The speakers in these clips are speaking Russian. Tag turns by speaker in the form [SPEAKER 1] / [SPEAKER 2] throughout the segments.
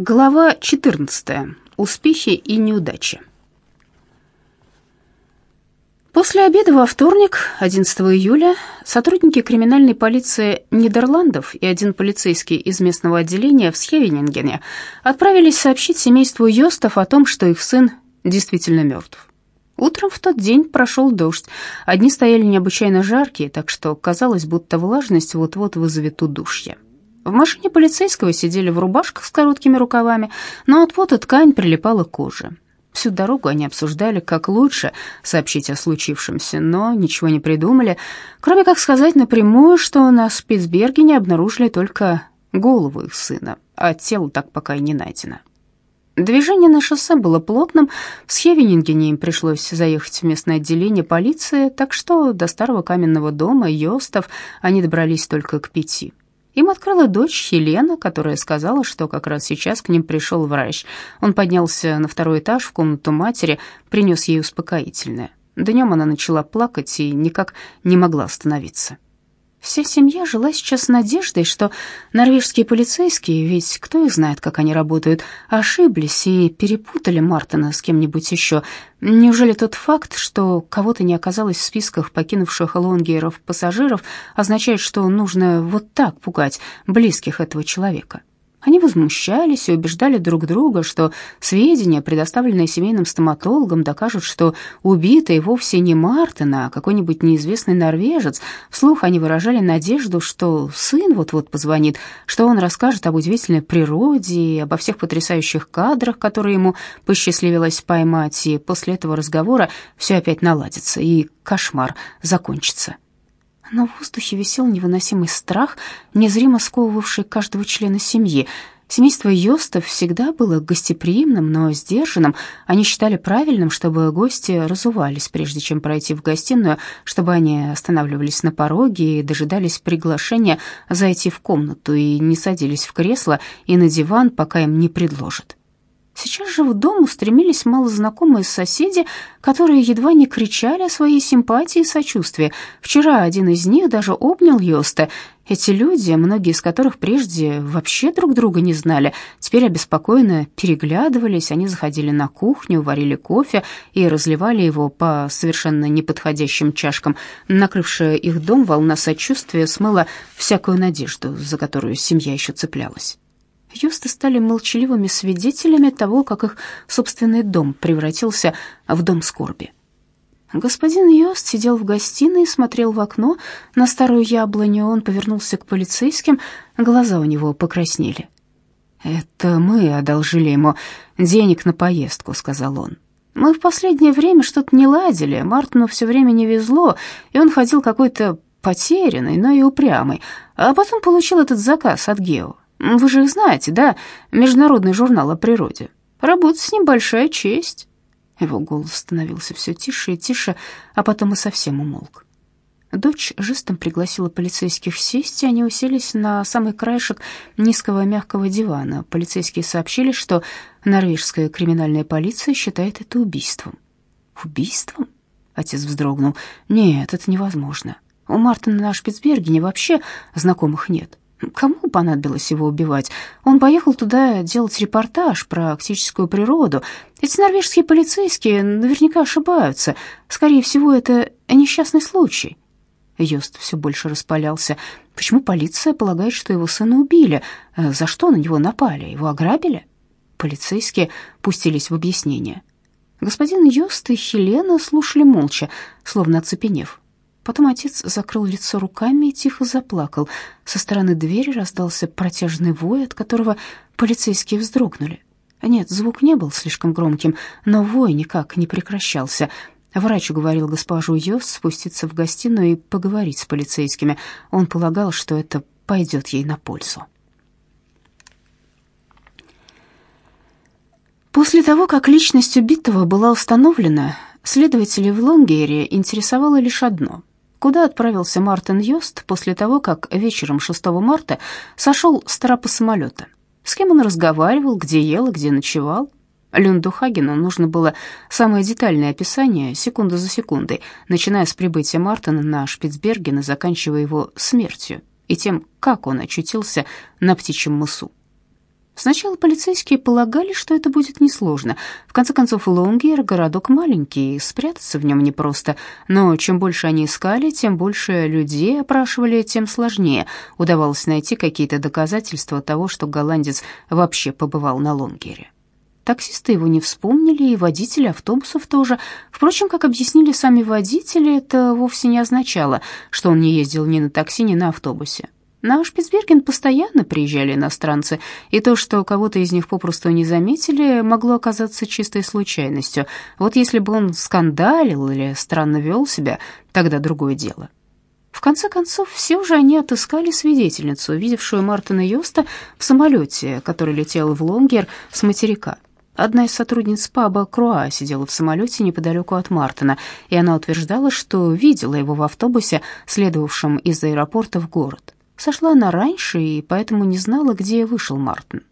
[SPEAKER 1] Глава 14. Успехи и неудачи. После обеда во вторник, 11 июля, сотрудники криминальной полиции Нидерландов и один полицейский из местного отделения в Схевенингене отправились сообщить семейству Йостов о том, что их сын действительно мертв. Утром в тот день прошел дождь. Одни стояли необычайно жаркие, так что казалось, будто влажность вот-вот вызовет удушье. В машине полицейского сидели в рубашках с короткими рукавами, но от пота ткань прилипала к коже. Всю дорогу они обсуждали, как лучше сообщить о случившемся, но ничего не придумали, кроме как сказать напрямую, что на Спицбергене обнаружили только голову их сына, а тело так пока и не найдено. Движение на шоссе было плотным, в Схевенингене им пришлось заехать в местное отделение полиции, так что до старого каменного дома Йостов они добрались только к пяти. Им открыла дочь Елена, которая сказала, что как раз сейчас к ним пришел врач. Он поднялся на второй этаж в комнату матери, принес ей успокоительное. Днем она начала плакать и никак не могла остановиться. Вся семья жила сейчас надеждой, что норвежские полицейские, ведь кто их знает, как они работают, ошиблись и перепутали Мартина с кем-нибудь еще. Неужели тот факт, что кого-то не оказалось в списках покинувших Лонгейров пассажиров, означает, что нужно вот так пугать близких этого человека? Они возмущались и убеждали друг друга, что сведения, предоставленные семейным стоматологом, докажут, что убитый вовсе не Мартин, а какой-нибудь неизвестный норвежец. Вслух они выражали надежду, что сын вот-вот позвонит, что он расскажет об удивительной природе и обо всех потрясающих кадрах, которые ему посчастливилось поймать, и после этого разговора все опять наладится, и кошмар закончится. В воздухе висел невыносимый страх, незримо сковывавший каждого члена семьи. Семейство Йостов всегда было гостеприимным, но сдержанным. Они считали правильным, чтобы гости разувались, прежде чем пройти в гостиную, чтобы они останавливались на пороге и дожидались приглашения зайти в комнату и не садились в кресло и на диван, пока им не предложат. Сейчас же в дом устремились малознакомые соседи, которые едва не кричали о своей симпатии и сочувствии. Вчера один из них даже обнял Йоста. Эти люди, многие из которых прежде вообще друг друга не знали, теперь обеспокоенно переглядывались, они заходили на кухню, варили кофе и разливали его по совершенно неподходящим чашкам. Накрывшая их дом волна сочувствия смыла всякую надежду, за которую семья еще цеплялась. Юсты стали молчаливыми свидетелями того, как их собственный дом превратился в дом скорби. Господин Йост сидел в гостиной и смотрел в окно на старую яблоню. Он повернулся к полицейским, глаза у него покраснели. «Это мы одолжили ему денег на поездку», — сказал он. «Мы в последнее время что-то не ладили, Мартину все время не везло, и он ходил какой-то потерянный, но и упрямый, а потом получил этот заказ от Гео. Вы же их знаете, да? Международный журнал о природе. Работать с ним большая честь». Его голос становился все тише и тише, а потом и совсем умолк. Дочь жестом пригласила полицейских сесть, и они уселись на самый краешек низкого мягкого дивана. Полицейские сообщили, что норвежская криминальная полиция считает это убийством. «Убийством?» — отец вздрогнул. «Нет, это невозможно. У Мартина на Шпицбергене вообще знакомых нет. Кому понадобилось его убивать? Он поехал туда делать репортаж про арктическую природу. Эти норвежские полицейские наверняка ошибаются. Скорее всего, это несчастный случай. Йост все больше распалялся. Почему полиция полагает, что его сына убили? За что на него напали? Его ограбили? Полицейские пустились в объяснение. Господин Йост и Хелена слушали молча, словно оцепенев. Потом отец закрыл лицо руками и тихо заплакал. Со стороны двери раздался протяжный вой, от которого полицейские вздрогнули. Нет, звук не был слишком громким, но вой никак не прекращался. Врач уговорил госпожу Йос спуститься в гостиную и поговорить с полицейскими. Он полагал, что это пойдет ей на пользу. После того, как личность убитого была установлена, следователей в Лонгере интересовало лишь одно куда отправился Мартин Йост после того, как вечером 6 марта сошел с трапа самолета. С кем он разговаривал, где ел и где ночевал. Люнду Хагену нужно было самое детальное описание, секунда за секундой, начиная с прибытия Мартина на Шпицберген и заканчивая его смертью и тем, как он очутился на птичьем мысу. Сначала полицейские полагали, что это будет несложно. В конце концов, Лонгер — городок маленький, спрятаться в нем непросто. Но чем больше они искали, тем больше людей опрашивали, тем сложнее удавалось найти какие-то доказательства того, что голландец вообще побывал на Лонгере. Таксисты его не вспомнили, и водители автобусов тоже. Впрочем, как объяснили сами водители, это вовсе не означало, что он не ездил ни на такси, ни на автобусе. На Шпицберген постоянно приезжали иностранцы, и то, что кого-то из них попросту не заметили, могло оказаться чистой случайностью. Вот если бы он скандалил или странно вел себя, тогда другое дело. В конце концов, все же они отыскали свидетельницу, видевшую Мартина Йоста в самолете, который летел в Лонгер с материка. Одна из сотрудниц паба Круа сидела в самолете неподалеку от Мартина, и она утверждала, что видела его в автобусе, следовавшем из аэропорта в город. Сошла она раньше и поэтому не знала, где вышел Мартин.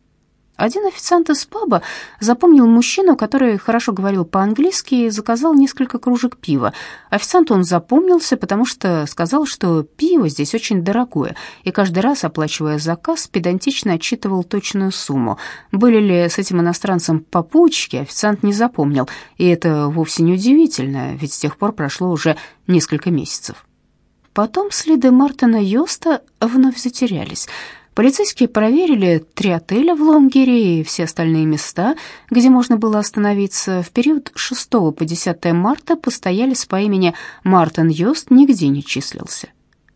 [SPEAKER 1] Один официант из паба запомнил мужчину, который хорошо говорил по-английски и заказал несколько кружек пива. Официанту он запомнился, потому что сказал, что пиво здесь очень дорогое, и каждый раз, оплачивая заказ, педантично отчитывал точную сумму. Были ли с этим иностранцем попутчики, официант не запомнил, и это вовсе не удивительно, ведь с тех пор прошло уже несколько месяцев. Потом следы Мартина Йоста вновь затерялись. Полицейские проверили три отеля в Лонгере и все остальные места, где можно было остановиться. В период 6 по 10 марта постоялец по имени Мартин Йост нигде не числился.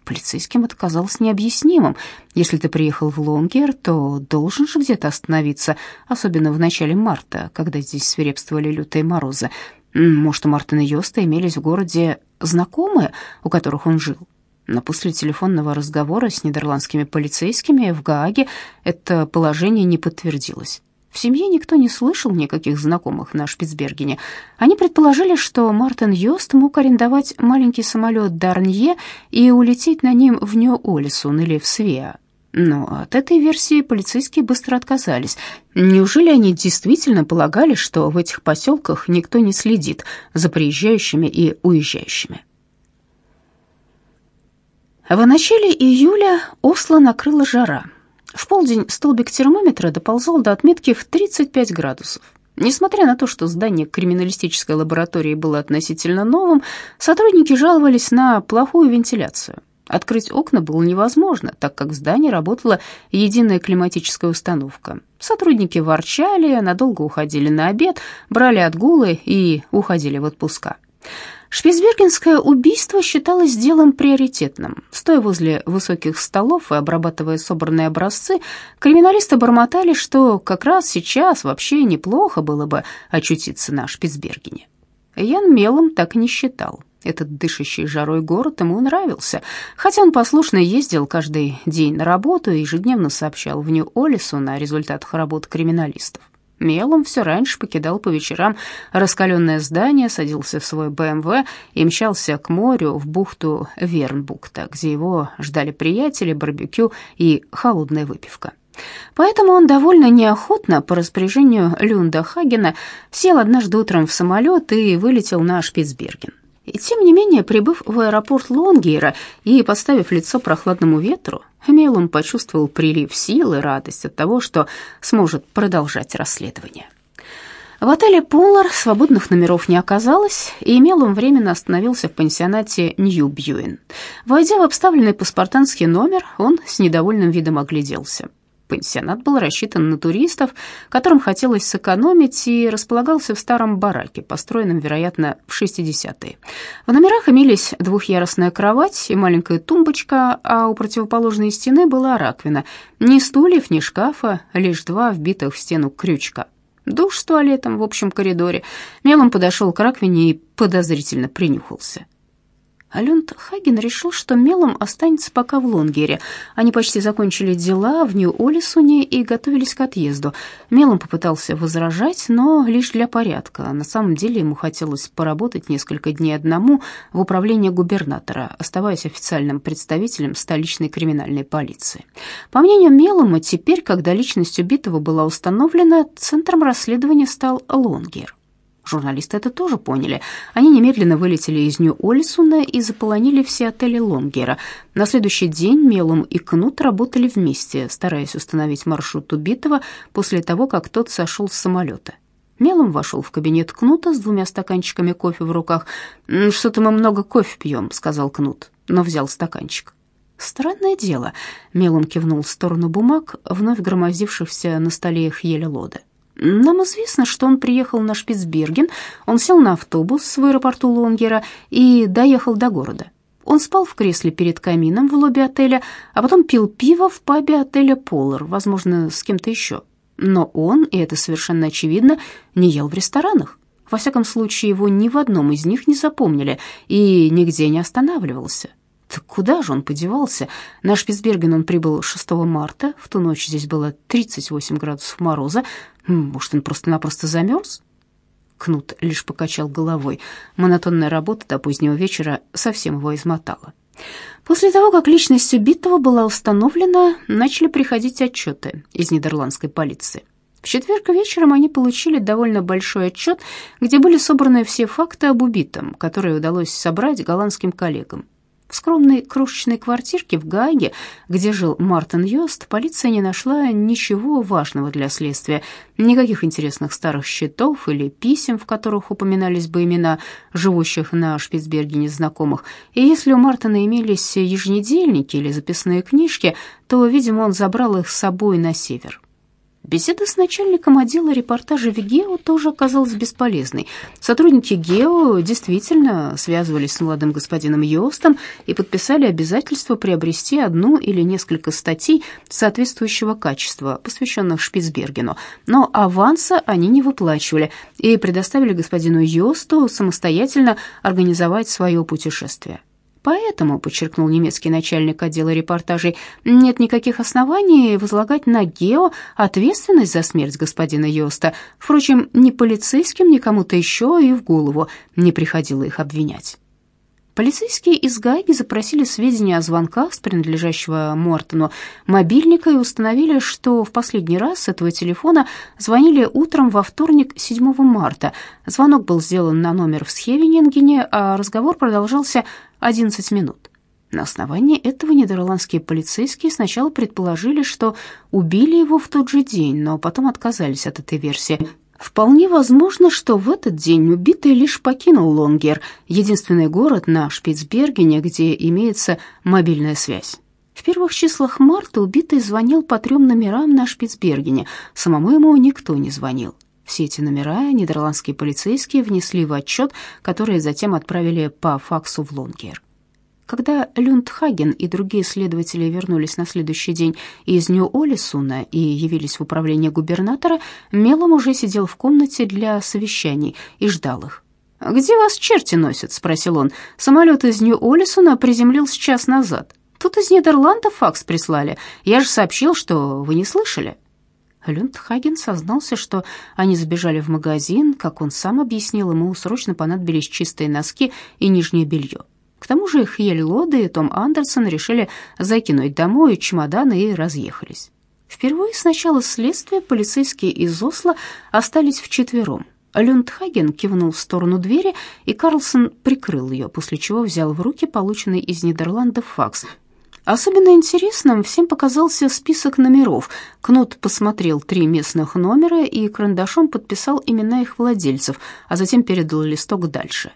[SPEAKER 1] Полицейским это казалось необъяснимым. Если ты приехал в Лонгер, то должен же где-то остановиться, особенно в начале марта, когда здесь свирепствовали лютые морозы. Может, у Мартина Йоста имелись в городе знакомые, у которых он жил? Но после телефонного разговора с нидерландскими полицейскими в Гааге это положение не подтвердилось. В семье никто не слышал никаких знакомых на Шпицбергене. Они предположили, что Мартин Йост мог арендовать маленький самолет Дарнье и улететь на ним в Нью-Олисон или в Свеа. Но от этой версии полицейские быстро отказались. Неужели они действительно полагали, что в этих поселках никто не следит за приезжающими и уезжающими? В начале июля Осло накрыла жара. В полдень столбик термометра доползал до отметки в 35 градусов. Несмотря на то, что здание криминалистической лаборатории было относительно новым, сотрудники жаловались на плохую вентиляцию. Открыть окна было невозможно, так как в здании работала единая климатическая установка. Сотрудники ворчали, надолго уходили на обед, брали отгулы и уходили в отпуска. Шпицбергенское убийство считалось делом приоритетным. Стоя возле высоких столов и обрабатывая собранные образцы, криминалисты бормотали, что как раз сейчас вообще неплохо было бы очутиться на Шпицбергене. Ян Мелом так не считал. Этот дышащий жарой город ему нравился, хотя он послушно ездил каждый день на работу и ежедневно сообщал в Нью-Олису на результатах работ криминалистов. Мелом все раньше покидал по вечерам раскаленное здание, садился в свой БМВ и мчался к морю в бухту Вернбухта, где его ждали приятели, барбекю и холодная выпивка. Поэтому он довольно неохотно, по распоряжению Люнда Хагена, сел однажды утром в самолет и вылетел на Шпицберген. И тем не менее, прибыв в аэропорт Лонгейра и подставив лицо прохладному ветру, Мелом почувствовал прилив сил и радость от того, что сможет продолжать расследование. В отеле «Полар» свободных номеров не оказалось, и Мелом временно остановился в пансионате «Нью-Бьюин». Войдя в обставленный паспартанский номер, он с недовольным видом огляделся. Пансионат был рассчитан на туристов, которым хотелось сэкономить, и располагался в старом бараке, построенном, вероятно, в 60-е. В номерах имелись двухъярусная кровать и маленькая тумбочка, а у противоположной стены была раковина. Ни стульев, ни шкафа, лишь два вбитых в стену крючка. Душ с туалетом в общем коридоре. Мелом подошел к раковине и подозрительно принюхался. Алюнд Хаген решил, что Мелом останется пока в Лонгере. Они почти закончили дела в Нью-Олисуне и готовились к отъезду. Мелом попытался возражать, но лишь для порядка. На самом деле ему хотелось поработать несколько дней одному в управлении губернатора, оставаясь официальным представителем столичной криминальной полиции. По мнению Мелома, теперь, когда личность убитого была установлена, центром расследования стал Лонгер. Журналисты это тоже поняли. Они немедленно вылетели из Нью-Олисуна и заполонили все отели Лонгера. На следующий день Мелум и Кнут работали вместе, стараясь установить маршрут убитого после того, как тот сошел с самолета. Мелом вошел в кабинет Кнута с двумя стаканчиками кофе в руках. «Что-то мы много кофе пьем», — сказал Кнут, но взял стаканчик. «Странное дело», — Мелом кивнул в сторону бумаг, вновь громоздившихся на столе Хьеля Лода. Нам известно, что он приехал на Шпицберген, он сел на автобус в аэропорту Лонгера и доехал до города. Он спал в кресле перед камином в лобби отеля, а потом пил пиво в пабе отеля «Полар», возможно, с кем-то еще. Но он, и это совершенно очевидно, не ел в ресторанах. Во всяком случае, его ни в одном из них не запомнили и нигде не останавливался. Куда же он подевался? На Шпицберген он прибыл 6 марта. В ту ночь здесь было 38 градусов мороза. Может, он просто-напросто замерз? Кнут лишь покачал головой. Монотонная работа до позднего вечера совсем его измотала. После того, как личность убитого была установлена, начали приходить отчеты из нидерландской полиции. В четверг вечером они получили довольно большой отчет, где были собраны все факты об убитом, которые удалось собрать голландским коллегам. В скромной крошечной квартирке в Гааге, где жил Мартин Йост, полиция не нашла ничего важного для следствия, никаких интересных старых счетов или писем, в которых упоминались бы имена живущих на Шпицбергене знакомых. И если у Мартина имелись еженедельники или записные книжки, то, видимо, он забрал их с собой на север. Беседа с начальником отдела репортажа в ГЕО тоже оказалась бесполезной. Сотрудники ГЕО действительно связывались с молодым господином Йостом и подписали обязательство приобрести одну или несколько статей соответствующего качества, посвященных Шпицбергену, но аванса они не выплачивали и предоставили господину Йосту самостоятельно организовать свое путешествие. Поэтому, подчеркнул немецкий начальник отдела репортажей, нет никаких оснований возлагать на Гео ответственность за смерть господина Йоста. Впрочем, ни полицейским, ни кому-то еще и в голову не приходило их обвинять. Полицейские из Гайги запросили сведения о звонках с принадлежащего Мортону мобильника и установили, что в последний раз с этого телефона звонили утром во вторник 7 марта. Звонок был сделан на номер в Схевенингене, а разговор продолжался 11 минут. На основании этого нидерландские полицейские сначала предположили, что убили его в тот же день, но потом отказались от этой версии. Вполне возможно, что в этот день убитый лишь покинул Лонгер, единственный город на Шпицбергене, где имеется мобильная связь. В первых числах марта убитый звонил по трем номерам на Шпицбергене, самому ему никто не звонил. Все эти номера нидерландские полицейские внесли в отчет, который затем отправили по факсу в Лонгер. Когда Люндхаген и другие следователи вернулись на следующий день из Нью-Олисуна и явились в управление губернатора, Мелом уже сидел в комнате для совещаний и ждал их. «Где вас черти носят?» — спросил он. «Самолет из Нью-Олисуна приземлился час назад. Тут из Нидерландов факс прислали. Я же сообщил, что вы не слышали». Люндхаген сознался, что они забежали в магазин, как он сам объяснил, ему срочно понадобились чистые носки и нижнее белье. К тому же Хьель Лоде и Том Андерсон решили закинуть домой чемоданы и разъехались. Впервые с начала следствия полицейские из Осло остались вчетвером. Люндхаген кивнул в сторону двери, и Карлсон прикрыл ее, после чего взял в руки полученный из Нидерландов факс. Особенно интересным всем показался список номеров. Кнут посмотрел три местных номера и карандашом подписал имена их владельцев, а затем передал листок дальше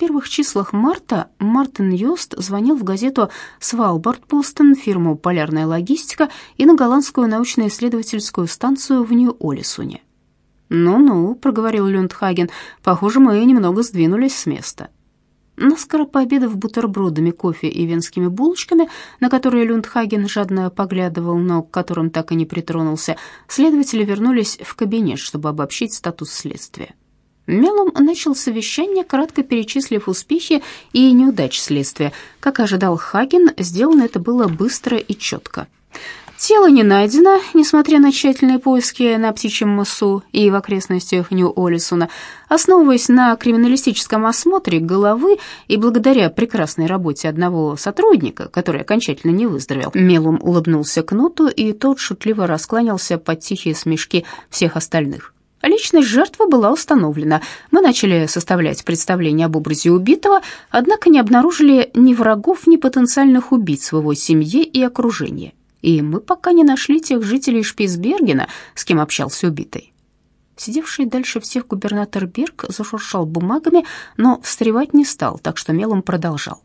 [SPEAKER 1] первых числах марта Мартин Йост звонил в газету «Свалбард Постен», фирму «Полярная логистика» и на голландскую научно-исследовательскую станцию в Нью-Олисуне. «Ну-ну», — проговорил Люндхаген, — «похоже, мы немного сдвинулись с места». Наскоро пообедав бутербродами, кофе и венскими булочками, на которые Люндхаген жадно поглядывал, но к которым так и не притронулся, следователи вернулись в кабинет, чтобы обобщить статус следствия. Мелом начал совещание, кратко перечислив успехи и неудачи следствия. Как ожидал Хаген, сделано это было быстро и четко. Тело не найдено, несмотря на тщательные поиски на Птичьем мысу и в окрестностях Нью-Олисуна. Основываясь на криминалистическом осмотре головы и благодаря прекрасной работе одного сотрудника, который окончательно не выздоровел, Мелум улыбнулся Кнуту, и тот шутливо раскланялся под тихие смешки всех остальных. Личность жертвы была установлена. Мы начали составлять представление об образе убитого, однако не обнаружили ни врагов, ни потенциальных убийц в его семье и окружении. И мы пока не нашли тех жителей Шпицбергена, с кем общался убитый. Сидевший дальше всех губернатор Берг зашуршал бумагами, но встревать не стал, так что мелом продолжал.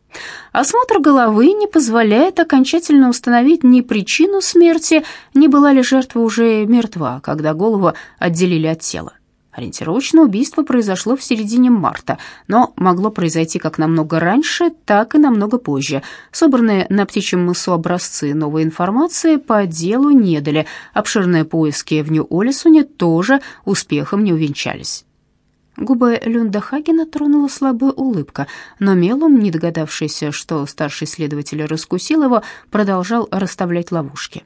[SPEAKER 1] Осмотр головы не позволяет окончательно установить ни причину смерти, ни была ли жертва уже мертва, когда голову отделили от тела. Ориентировочное убийство произошло в середине марта, но могло произойти как намного раньше, так и намного позже. Собранные на птичьем мысу образцы новой информации по делу не дали. Обширные поиски в Нью-Олесуне тоже успехом не увенчались. Губы Люнда Хагена тронула слабая улыбка, но Мелум, не догадавшийся, что старший следователь раскусил его, продолжал расставлять ловушки.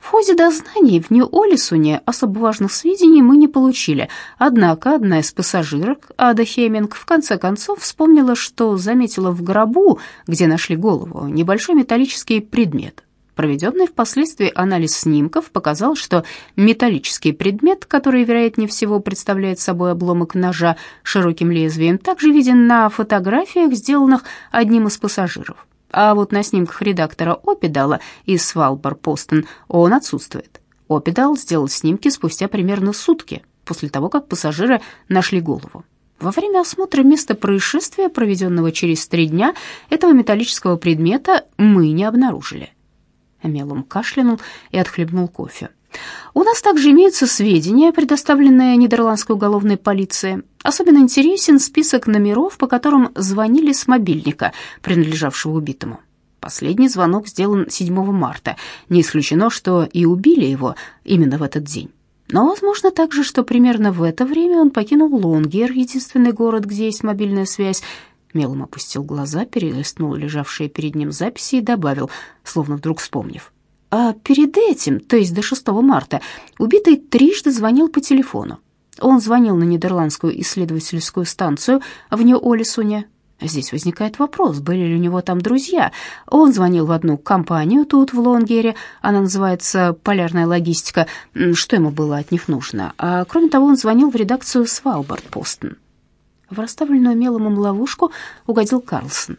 [SPEAKER 1] В ходе дознаний в Нью-Олисуне особо важных сведений мы не получили, однако одна из пассажирок, Ада Хеминг, в конце концов вспомнила, что заметила в гробу, где нашли голову, небольшой металлический предмет. Проведенный впоследствии анализ снимков показал, что металлический предмет, который, вероятнее всего, представляет собой обломок ножа широким лезвием, также виден на фотографиях, сделанных одним из пассажиров а вот на снимках редактора Опидала из Свалбар-Постон он отсутствует. Опидал сделал снимки спустя примерно сутки после того, как пассажиры нашли голову. Во время осмотра места происшествия, проведенного через три дня, этого металлического предмета мы не обнаружили. Мелом кашлянул и отхлебнул кофе. У нас также имеются сведения, предоставленные нидерландской уголовной полиции. Особенно интересен список номеров, по которым звонили с мобильника, принадлежавшего убитому. Последний звонок сделан 7 марта. Не исключено, что и убили его именно в этот день. Но возможно также, что примерно в это время он покинул Лонгер, единственный город, где есть мобильная связь. Мелом опустил глаза, перелистнул лежавшие перед ним записи и добавил, словно вдруг вспомнив. А перед этим, то есть до 6 марта, убитый трижды звонил по телефону. Он звонил на нидерландскую исследовательскую станцию в Нью-Олисуне. Здесь возникает вопрос, были ли у него там друзья. Он звонил в одну компанию тут, в Лонгере, она называется «Полярная логистика». Что ему было от них нужно? А кроме того, он звонил в редакцию «Свалбард-Постон». В расставленную мелом ловушку угодил Карлсон.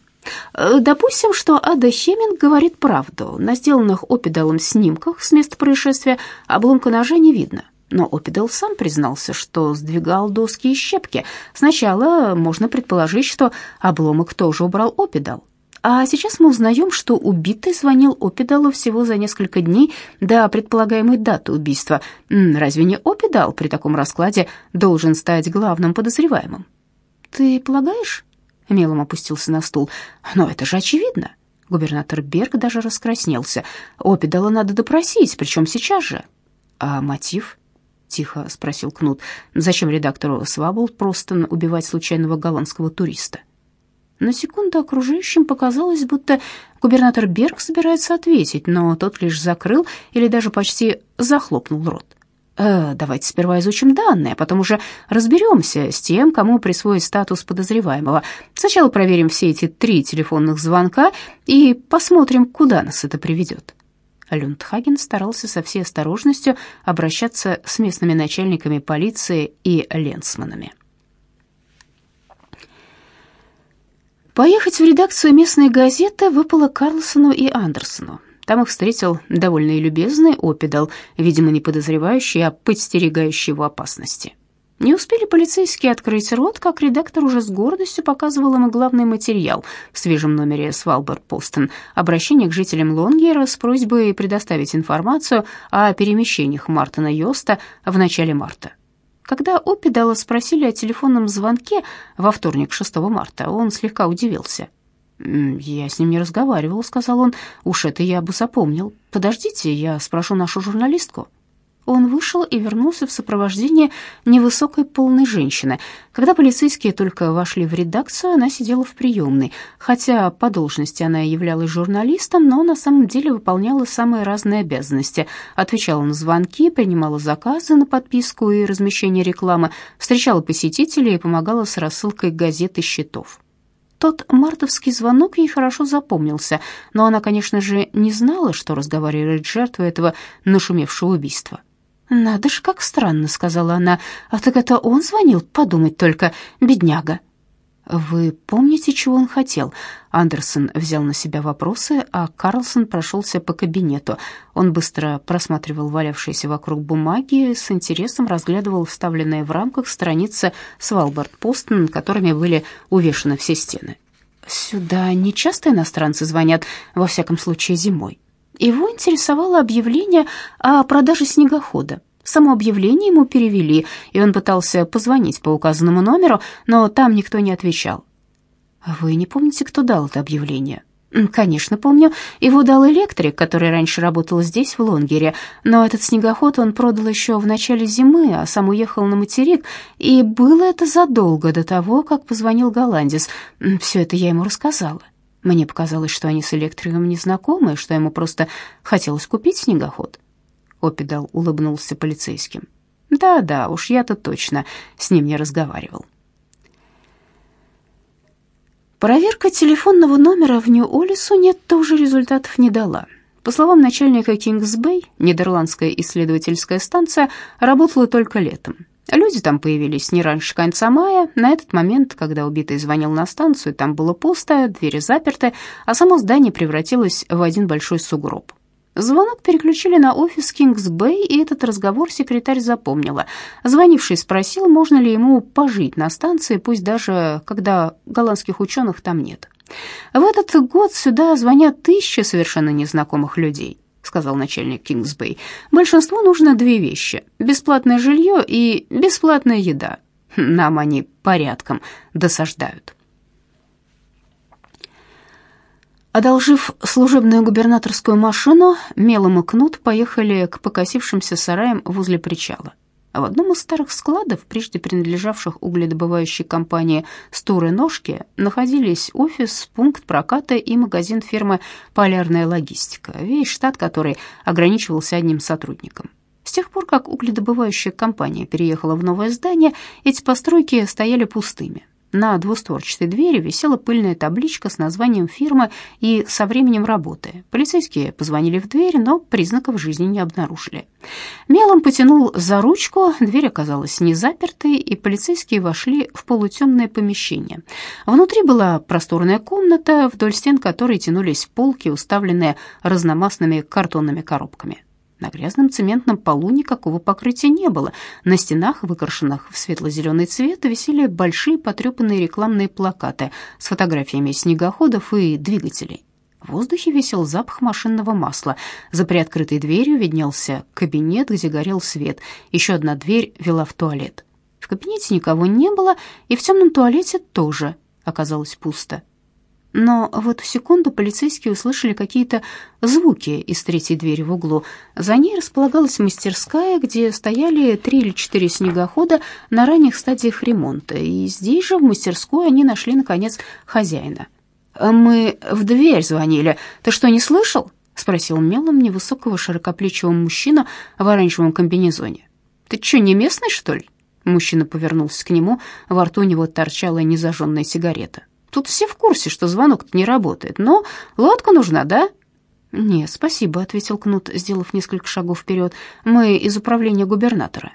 [SPEAKER 1] Э, допустим, что Ада Хеминг говорит правду. На сделанных Опидалом снимках с места происшествия обломка ножа не видно. Но Опидал сам признался, что сдвигал доски и щепки. Сначала можно предположить, что обломок тоже убрал Опидал. А сейчас мы узнаем, что убитый звонил Опидалу всего за несколько дней до предполагаемой даты убийства. Разве не Опидал при таком раскладе должен стать главным подозреваемым? Ты полагаешь? Мелом опустился на стул. «Но это же очевидно!» Губернатор Берг даже раскраснелся. «Опидала надо допросить, причем сейчас же». «А мотив?» — тихо спросил Кнут. «Зачем редактору Свабл просто убивать случайного голландского туриста?» На секунду окружающим показалось, будто губернатор Берг собирается ответить, но тот лишь закрыл или даже почти захлопнул рот. Э, давайте сперва изучим данные, а потом уже разберемся с тем, кому присвоить статус подозреваемого. Сначала проверим все эти три телефонных звонка и посмотрим, куда нас это приведет. Люндхаген старался со всей осторожностью обращаться с местными начальниками полиции и ленсманами. Поехать в редакцию местной газеты выпало Карлсону и Андерсону. Там их встретил довольно и любезный Опидал, видимо, не подозревающий, а подстерегающий его опасности. Не успели полицейские открыть рот, как редактор уже с гордостью показывал им главный материал в свежем номере Свалбард Постон, обращение к жителям Лонгера с просьбой предоставить информацию о перемещениях Мартина Йоста в начале марта. Когда Опидала спросили о телефонном звонке во вторник 6 марта, он слегка удивился. «Я с ним не разговаривал», — сказал он. «Уж это я бы запомнил. Подождите, я спрошу нашу журналистку». Он вышел и вернулся в сопровождении невысокой полной женщины. Когда полицейские только вошли в редакцию, она сидела в приемной. Хотя по должности она являлась журналистом, но на самом деле выполняла самые разные обязанности. Отвечала на звонки, принимала заказы на подписку и размещение рекламы, встречала посетителей и помогала с рассылкой газет и счетов. Тот мартовский звонок ей хорошо запомнился, но она, конечно же, не знала, что разговаривает жертва этого нашумевшего убийства. «Надо ж, как странно», — сказала она. «А так это он звонил? Подумать только, бедняга». «Вы помните, чего он хотел?» Андерсон взял на себя вопросы, а Карлсон прошелся по кабинету. Он быстро просматривал валявшиеся вокруг бумаги, с интересом разглядывал вставленные в рамках страницы Свалбард-Постон, которыми были увешаны все стены. «Сюда не часто иностранцы звонят, во всяком случае зимой?» Его интересовало объявление о продаже снегохода. Само объявление ему перевели, и он пытался позвонить по указанному номеру, но там никто не отвечал. «Вы не помните, кто дал это объявление?» «Конечно, помню. Его дал электрик, который раньше работал здесь, в Лонгере. Но этот снегоход он продал еще в начале зимы, а сам уехал на материк. И было это задолго до того, как позвонил голландец. Все это я ему рассказала. Мне показалось, что они с электриком не знакомы, что ему просто хотелось купить снегоход». Опидал улыбнулся полицейским. «Да-да, уж я-то точно с ним не разговаривал». Проверка телефонного номера в Нью-Олису нет тоже результатов не дала. По словам начальника Кингсбэй, нидерландская исследовательская станция работала только летом. Люди там появились не раньше конца мая. На этот момент, когда убитый звонил на станцию, там было пусто, двери заперты, а само здание превратилось в один большой сугроб. Звонок переключили на офис Кингс-Бэй, и этот разговор секретарь запомнила. Звонивший спросил, можно ли ему пожить на станции, пусть даже когда голландских ученых там нет. В этот год сюда звонят тысячи совершенно незнакомых людей сказал начальник Кингсбэй. Большинству нужно две вещи: бесплатное жилье и бесплатная еда. Нам они порядком досаждают. Одолжив служебную губернаторскую машину, Мелом и Кнут поехали к покосившимся сараям возле причала. А в одном из старых складов, прежде принадлежавших угледобывающей компании «Стуры ножки», находились офис, пункт проката и магазин фирмы «Полярная логистика», весь штат который ограничивался одним сотрудником. С тех пор, как угледобывающая компания переехала в новое здание, эти постройки стояли пустыми. На двустворчатой двери висела пыльная табличка с названием фирмы и со временем работы. Полицейские позвонили в дверь, но признаков жизни не обнаружили. Мелом потянул за ручку, дверь оказалась не запертой, и полицейские вошли в полутемное помещение. Внутри была просторная комната, вдоль стен которой тянулись полки, уставленные разномастными картонными коробками. На грязном цементном полу никакого покрытия не было. На стенах, выкрашенных в светло-зеленый цвет, висели большие потрепанные рекламные плакаты с фотографиями снегоходов и двигателей. В воздухе висел запах машинного масла. За приоткрытой дверью виднелся кабинет, где горел свет. Еще одна дверь вела в туалет. В кабинете никого не было, и в темном туалете тоже оказалось пусто. Но в эту секунду полицейские услышали какие-то звуки из третьей двери в углу. За ней располагалась мастерская, где стояли три или четыре снегохода на ранних стадиях ремонта. И здесь же, в мастерской, они нашли, наконец, хозяина. «Мы в дверь звонили. Ты что, не слышал?» — спросил мелом невысокого широкоплечего мужчина в оранжевом комбинезоне. «Ты что, не местный, что ли?» Мужчина повернулся к нему, во рту у него торчала незажженная сигарета. Тут все в курсе, что звонок не работает, но лодка нужна, да?» «Нет, спасибо», — ответил Кнут, сделав несколько шагов вперед. «Мы из управления губернатора».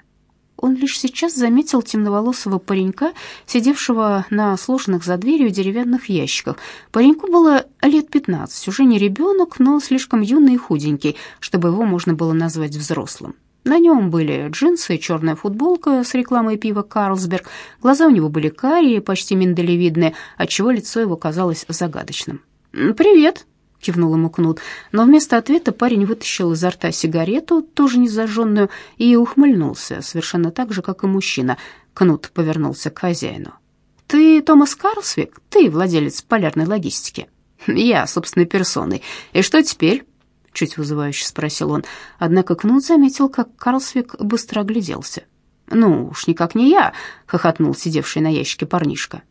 [SPEAKER 1] Он лишь сейчас заметил темноволосого паренька, сидевшего на сложенных за дверью деревянных ящиках. Пареньку было лет пятнадцать, уже не ребенок, но слишком юный и худенький, чтобы его можно было назвать взрослым. На нем были джинсы черная футболка с рекламой пива «Карлсберг». Глаза у него были карие, почти миндалевидные, отчего лицо его казалось загадочным. «Привет», — кивнул ему Кнут, но вместо ответа парень вытащил изо рта сигарету, тоже не зажженную, и ухмыльнулся, совершенно так же, как и мужчина. Кнут повернулся к хозяину. «Ты Томас Карлсвик? Ты владелец полярной логистики?» «Я, собственной персоной. И что теперь?» Чуть вызывающе спросил он. Однако Кнут заметил, как Карлсвик быстро огляделся. «Ну уж никак не я», — хохотнул сидевший на ящике парнишка.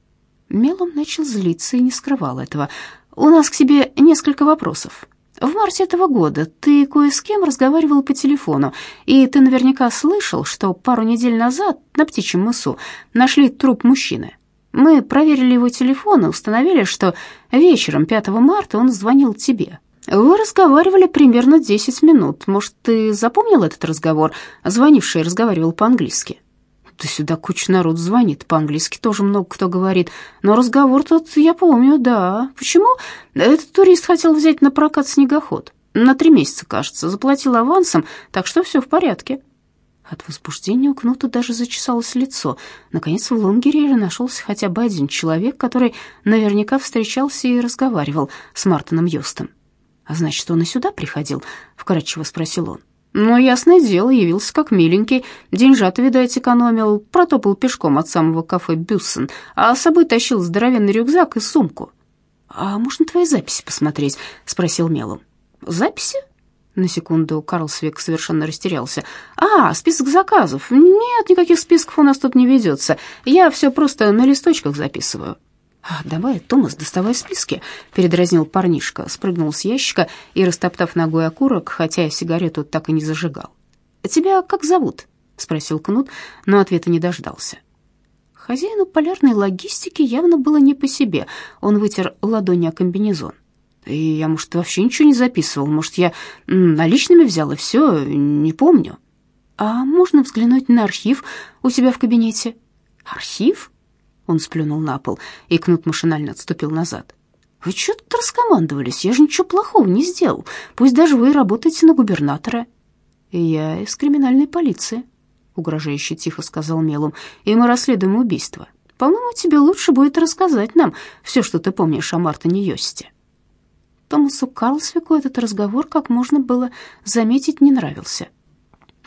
[SPEAKER 1] Мелом начал злиться и не скрывал этого. «У нас к тебе несколько вопросов. В марте этого года ты кое с кем разговаривал по телефону, и ты наверняка слышал, что пару недель назад на Птичьем мысу нашли труп мужчины. Мы проверили его телефон и установили, что вечером 5 марта он звонил тебе, Вы разговаривали примерно 10 минут. Может, ты запомнил этот разговор? Звонивший разговаривал по-английски. Да сюда куча народ звонит, по-английски тоже много кто говорит. Но разговор тот я помню, да. Почему? Этот турист хотел взять на прокат снегоход. На три месяца, кажется. Заплатил авансом, так что все в порядке. От возбуждения у Кнута даже зачесалось лицо. Наконец в Лонгере нашелся хотя бы один человек, который наверняка встречался и разговаривал с Мартином Йостом. «А значит, он и сюда приходил?» — вкратчиво спросил он. «Ну, ясное дело, явился как миленький. Деньжат, видать, экономил, протопал пешком от самого кафе «Бюссен», а с собой тащил здоровенный рюкзак и сумку». «А можно твои записи посмотреть?» — спросил Мелом. «Записи?» На секунду Карлсвик совершенно растерялся. «А, список заказов. Нет, никаких списков у нас тут не ведется. Я все просто на листочках записываю». «А, «Давай, Томас, доставай списки», — передразнил парнишка, спрыгнул с ящика и, растоптав ногой окурок, хотя сигарету так и не зажигал. «Тебя как зовут?» — спросил Кнут, но ответа не дождался. Хозяину полярной логистики явно было не по себе. Он вытер ладони о комбинезон. И я, может, вообще ничего не записывал. Может, я наличными взял и все, не помню. А можно взглянуть на архив у себя в кабинете? Архив? Он сплюнул на пол, и Кнут машинально отступил назад. Вы что тут раскомандовались? Я же ничего плохого не сделал. Пусть даже вы работаете на губернатора. Я из криминальной полиции, угрожающе тихо сказал Мелум, и мы расследуем убийство. По-моему, тебе лучше будет рассказать нам все, что ты помнишь о Мартине Йосте. Томасу Карлсвику этот разговор, как можно было заметить, не нравился.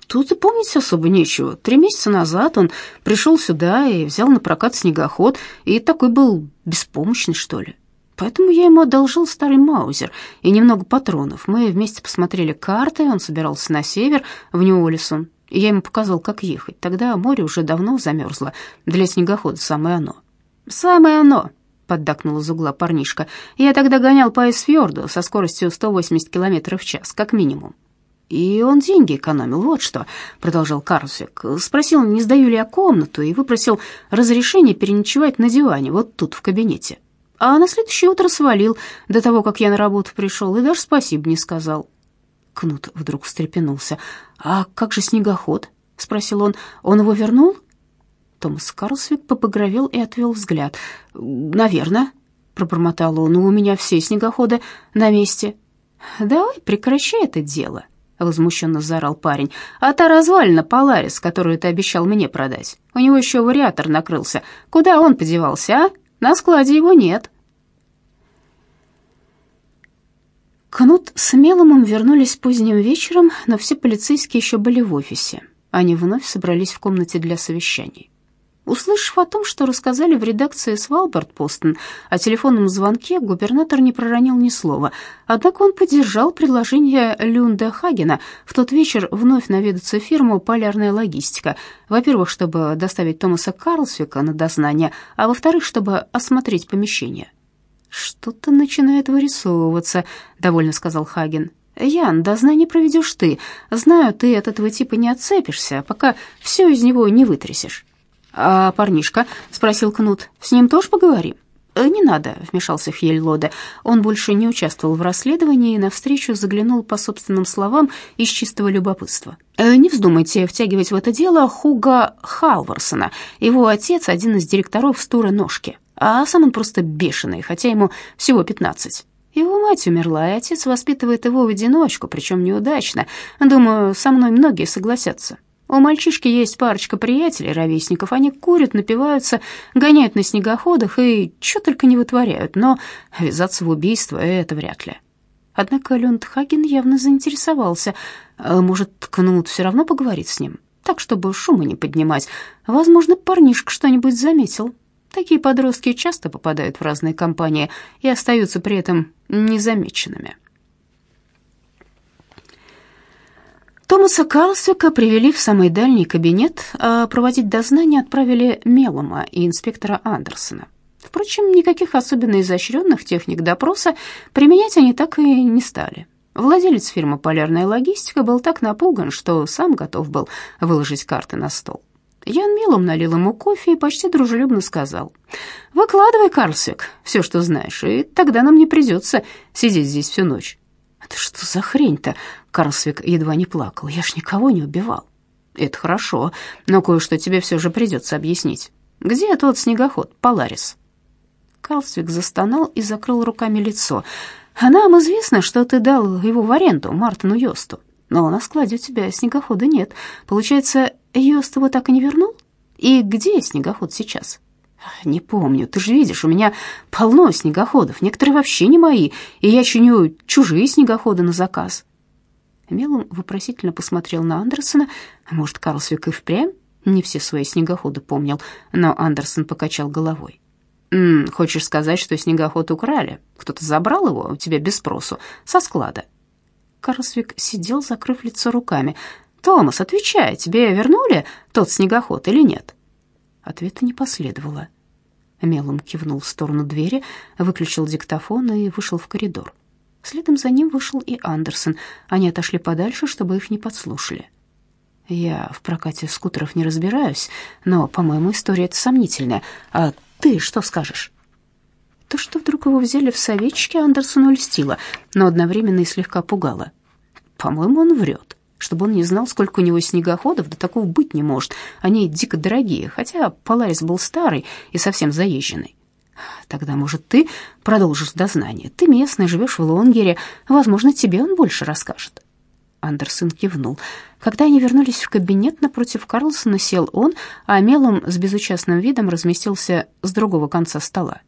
[SPEAKER 1] Тут и помнить особо нечего. Три месяца назад он пришел сюда и взял на прокат снегоход, и такой был беспомощный, что ли. Поэтому я ему одолжил старый маузер и немного патронов. Мы вместе посмотрели карты, он собирался на север, в Нью-Олисон. Я ему показал, как ехать. Тогда море уже давно замерзло. Для снегохода самое оно. «Самое оно», — поддакнул из угла парнишка. «Я тогда гонял по Эсфьорду со скоростью 180 км в час, как минимум». «И он деньги экономил, вот что», — продолжал Карлсвик. «Спросил, не сдаю ли я комнату, и выпросил разрешение переночевать на диване, вот тут, в кабинете. А на следующее утро свалил до того, как я на работу пришел, и даже спасибо не сказал». Кнут вдруг встрепенулся. «А как же снегоход?» — спросил он. «Он его вернул?» Томас Карлсвик побагровел и отвел взгляд. «Наверное», — пробормотал он, — «у меня все снегоходы на месте». «Давай прекращай это дело», — возмущенно заорал парень. «А та развалина Поларис, которую ты обещал мне продать. У него еще вариатор накрылся. Куда он подевался, а? На складе его нет». Кнут с Меломом вернулись поздним вечером, но все полицейские еще были в офисе. Они вновь собрались в комнате для совещаний. Услышав о том, что рассказали в редакции Свалбард Постон о телефонном звонке, губернатор не проронил ни слова. Однако он поддержал предложение Люнда Хагена в тот вечер вновь наведаться в фирму «Полярная логистика». Во-первых, чтобы доставить Томаса Карлсвика на дознание, а во-вторых, чтобы осмотреть помещение. «Что-то начинает вырисовываться», — довольно сказал Хаген. «Ян, дознание проведешь ты. Знаю, ты от этого типа не отцепишься, пока все из него не вытрясешь». «А парнишка?» — спросил Кнут. «С ним тоже поговорим?» «Э, «Не надо», — вмешался Хьельлоде. Он больше не участвовал в расследовании и навстречу заглянул, по собственным словам, из чистого любопытства. «Э, «Не вздумайте втягивать в это дело Хуга Халварсона. Его отец — один из директоров Стура Ножки, а сам он просто бешеный, хотя ему всего пятнадцать». Его мать умерла, и отец воспитывает его в одиночку, причем неудачно. Думаю, со мной многие согласятся. У мальчишки есть парочка приятелей, ровесников. Они курят, напиваются, гоняют на снегоходах и что только не вытворяют, но ввязаться в убийство — это вряд ли. Однако Люндхаген явно заинтересовался. А может, Кнут все равно поговорит с ним, так, чтобы шума не поднимать. Возможно, парнишка что-нибудь заметил. Такие подростки часто попадают в разные компании и остаются при этом незамеченными. Томаса Карлсвика привели в самый дальний кабинет, а проводить дознание отправили Мелома и инспектора Андерсона. Впрочем, никаких особенно изощренных техник допроса применять они так и не стали. Владелец фирмы «Полярная логистика» был так напуган, что сам готов был выложить карты на стол. Ян Мелом налил ему кофе и почти дружелюбно сказал, «Выкладывай, Карлсвик, все, что знаешь, и тогда нам не придется сидеть здесь всю ночь». «Это что за хрень-то?» Карлсвик едва не плакал. «Я ж никого не убивал». «Это хорошо, но кое-что тебе все же придется объяснить. Где тот снегоход, Поларис?» Карлсвик застонал и закрыл руками лицо. «А нам известно, что ты дал его в аренду Мартину Йосту, но на складе у тебя снегохода нет. Получается, Йост его так и не вернул? И где снегоход сейчас?» «Не помню. Ты же видишь, у меня полно снегоходов. Некоторые вообще не мои, и я чиню чужие снегоходы на заказ». Мелом вопросительно посмотрел на Андерсона. Может, Карлсвик и впрямь не все свои снегоходы помнил, но Андерсон покачал головой. «М -м, «Хочешь сказать, что снегоход украли? Кто-то забрал его у тебя без спросу, со склада?» Карлсвик сидел, закрыв лицо руками. «Томас, отвечай, тебе вернули тот снегоход или нет?» Ответа не последовало. Мелом кивнул в сторону двери, выключил диктофон и вышел в коридор. Следом за ним вышел и Андерсон. Они отошли подальше, чтобы их не подслушали. Я в прокате скутеров не разбираюсь, но, по-моему, история эта сомнительная. А ты что скажешь? То, что вдруг его взяли в советчики, Андерсону льстило, но одновременно и слегка пугало. По-моему, он врет. Чтобы он не знал, сколько у него снегоходов, да такого быть не может. Они дико дорогие, хотя Поларис был старый и совсем заезженный. Тогда, может, ты продолжишь дознание. Ты местный, живешь в Лонгере. Возможно, тебе он больше расскажет. Андерсон кивнул. Когда они вернулись в кабинет, напротив Карлсона сел он, а Мелом с безучастным видом разместился с другого конца стола.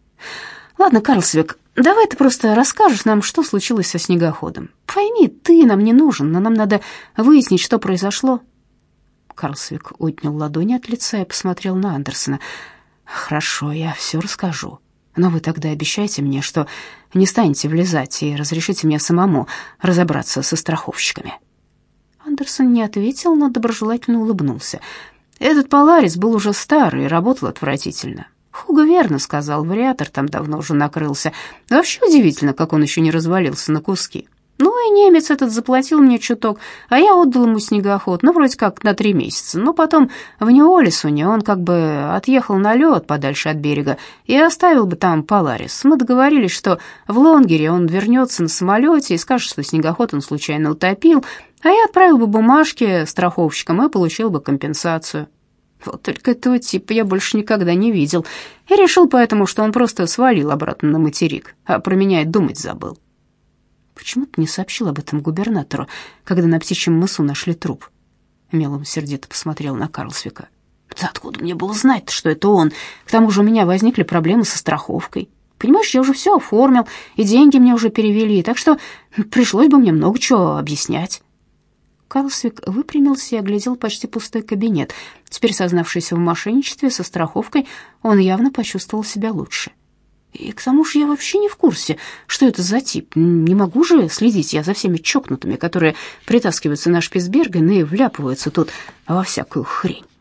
[SPEAKER 1] «Ладно, Карлсвик, давай ты просто расскажешь нам, что случилось со снегоходом. Пойми, ты нам не нужен, но нам надо выяснить, что произошло». Карлсвик отнял ладони от лица и посмотрел на Андерсона. «Хорошо, я все расскажу. Но вы тогда обещайте мне, что не станете влезать и разрешите мне самому разобраться со страховщиками». Андерсон не ответил, но доброжелательно улыбнулся. Этот Поларис был уже старый и работал отвратительно. Хуго верно сказал, вариатор там давно уже накрылся. Вообще удивительно, как он еще не развалился на куски. Ну и немец этот заплатил мне чуток, а я отдал ему снегоход, ну, вроде как на три месяца. Но потом в Неолисуне он как бы отъехал на лед подальше от берега и оставил бы там Поларис. Мы договорились, что в Лонгере он вернется на самолете и скажет, что снегоход он случайно утопил, а я отправил бы бумажки страховщикам и получил бы компенсацию. Вот только этого типа я больше никогда не видел. И решил поэтому, что он просто свалил обратно на материк, а про меня и думать забыл. Почему ты не сообщил об этом губернатору, когда на птичьем мысу нашли труп? Мелом сердито посмотрел на Карлсвика. Да откуда мне было знать, что это он? К тому же у меня возникли проблемы со страховкой. Понимаешь, я уже все оформил, и деньги мне уже перевели, так что пришлось бы мне много чего объяснять. Карлсвик выпрямился и оглядел почти пустой кабинет. Теперь, сознавшийся в мошенничестве со страховкой, он явно почувствовал себя лучше. И к тому же я вообще не в курсе, что это за тип. Не могу же следить я за всеми чокнутыми, которые притаскиваются на Шпицберген и вляпываются тут во всякую хрень.